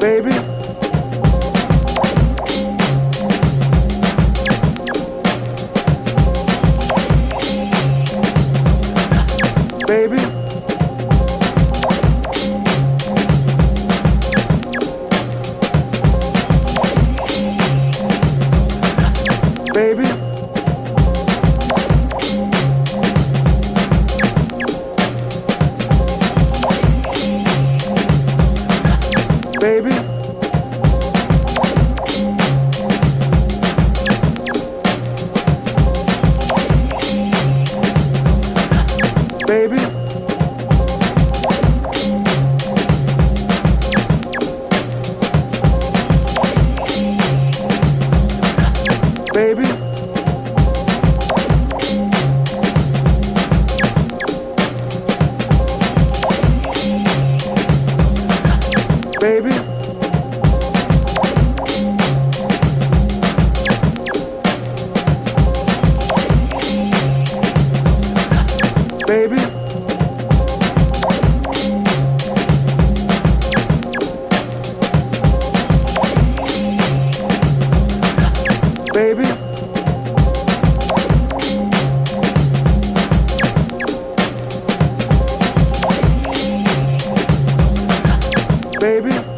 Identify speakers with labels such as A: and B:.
A: baby. Baby. Baby. Baby. Baby. Baby. Baby. Baby. Baby. baby.